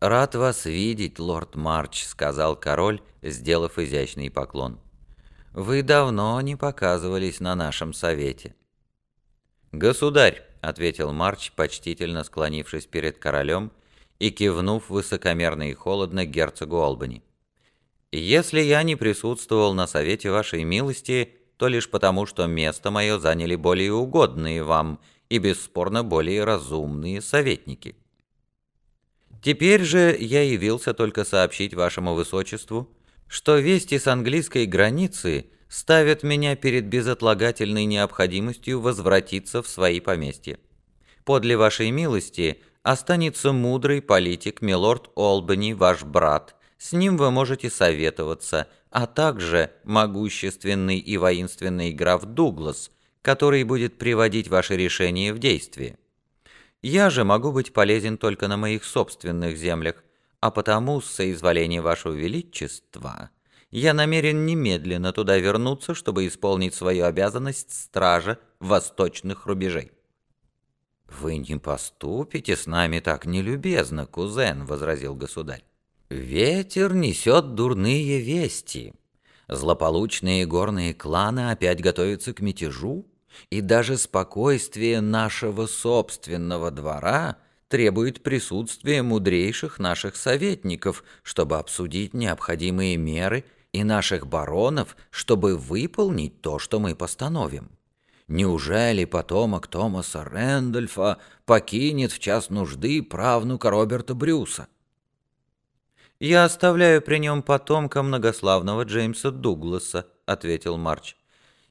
«Рад вас видеть, лорд Марч», — сказал король, сделав изящный поклон. «Вы давно не показывались на нашем совете». «Государь», — ответил Марч, почтительно склонившись перед королем и кивнув высокомерно и холодно герцогу Олбани. «Если я не присутствовал на совете вашей милости, то лишь потому, что место мое заняли более угодные вам и бесспорно более разумные советники». Теперь же я явился только сообщить вашему высочеству, что вести с английской границы ставят меня перед безотлагательной необходимостью возвратиться в свои поместья. Подле вашей милости останется мудрый политик милорд Олбани, ваш брат, с ним вы можете советоваться, а также могущественный и воинственный граф Дуглас, который будет приводить ваши решения в действие. Я же могу быть полезен только на моих собственных землях, а потому, с соизволения вашего величества, я намерен немедленно туда вернуться, чтобы исполнить свою обязанность стража восточных рубежей». «Вы не поступите с нами так нелюбезно, кузен», — возразил государь. «Ветер несет дурные вести. Злополучные горные кланы опять готовятся к мятежу, и даже спокойствие нашего собственного двора требует присутствия мудрейших наших советников, чтобы обсудить необходимые меры, и наших баронов, чтобы выполнить то, что мы постановим. Неужели потомок Томаса Рэндольфа покинет в час нужды правнука Роберта Брюса? «Я оставляю при нем потомка многославного Джеймса Дугласа», — ответил Марч.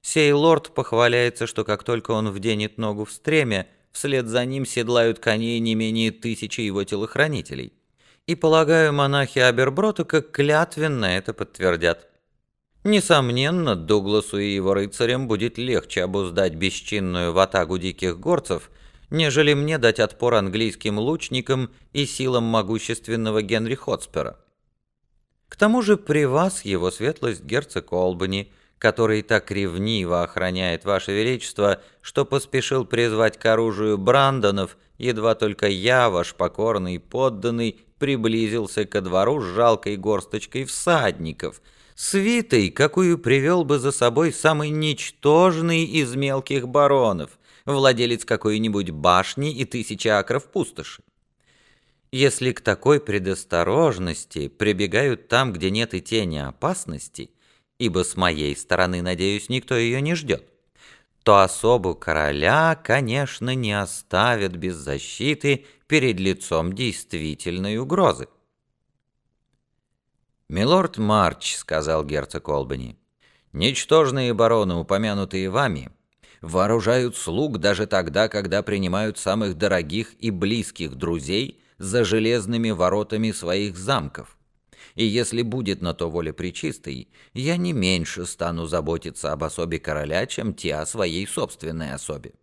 Сей лорд похваляется, что как только он вденет ногу в стремя, вслед за ним седлают коней не менее тысячи его телохранителей. И, полагаю, монахи Аберброта как клятвенно это подтвердят. Несомненно, Дугласу и его рыцарям будет легче обуздать бесчинную ватагу диких горцев, нежели мне дать отпор английским лучникам и силам могущественного Генри Хотспера. К тому же при вас его светлость герцог Олбани – который так ревниво охраняет Ваше Величество, что поспешил призвать к оружию Брандонов, едва только я, ваш покорный подданный, приблизился ко двору с жалкой горсточкой всадников, свитой, какую привел бы за собой самый ничтожный из мелких баронов, владелец какой-нибудь башни и тысячи акров пустоши. Если к такой предосторожности прибегают там, где нет и тени опасности, ибо с моей стороны, надеюсь, никто ее не ждет, то особу короля, конечно, не оставят без защиты перед лицом действительной угрозы. «Милорд Марч», — сказал герцог Олбани, — «ничтожные бароны, упомянутые вами, вооружают слуг даже тогда, когда принимают самых дорогих и близких друзей за железными воротами своих замков и если будет на то воля причистой, я не меньше стану заботиться об особе короля, чем те о своей собственной особе.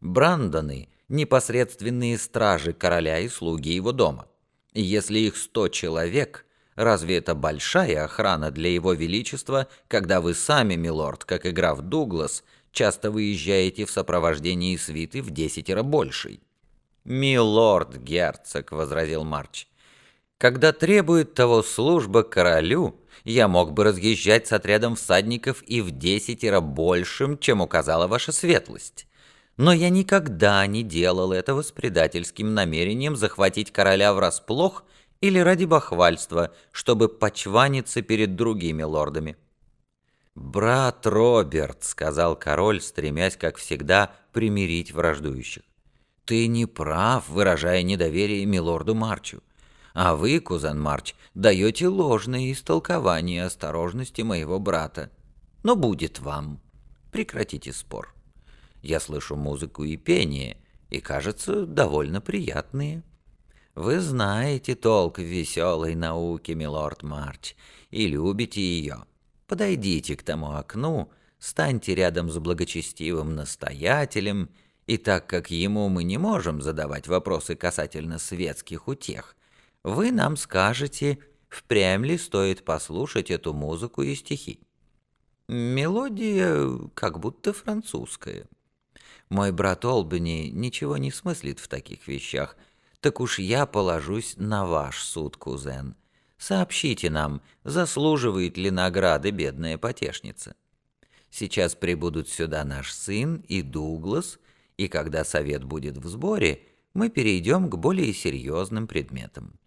Брандоны — непосредственные стражи короля и слуги его дома. И если их сто человек, разве это большая охрана для его величества, когда вы сами, милорд, как и граф Дуглас, часто выезжаете в сопровождении свиты в десятеро большей? «Милорд-герцог», — возразил Марч, когда требует того служба королю, я мог бы разъезжать с отрядом всадников и в десятеро большим, чем указала ваша светлость. Но я никогда не делал этого с предательским намерением захватить короля врасплох или ради бахвальства, чтобы почваниться перед другими лордами. «Брат Роберт», — сказал король, стремясь, как всегда, примирить враждующих, — «ты не прав, выражая недоверие милорду Марчу. А вы, кузен Марч, даете ложные истолкования осторожности моего брата. Но будет вам. Прекратите спор. Я слышу музыку и пение, и, кажется, довольно приятные. Вы знаете толк в веселой науке, милорд Марч, и любите ее. Подойдите к тому окну, станьте рядом с благочестивым настоятелем, и так как ему мы не можем задавать вопросы касательно светских утех, вы нам скажете, впрямь ли стоит послушать эту музыку и стихи. Мелодия как будто французская. Мой брат Олбани ничего не смыслит в таких вещах, Так уж я положусь на ваш суд, кузен. Сообщите нам, заслуживает ли награды бедная потешница. Сейчас прибудут сюда наш сын и Дуглас, и когда совет будет в сборе, мы перейдем к более серьезным предметам.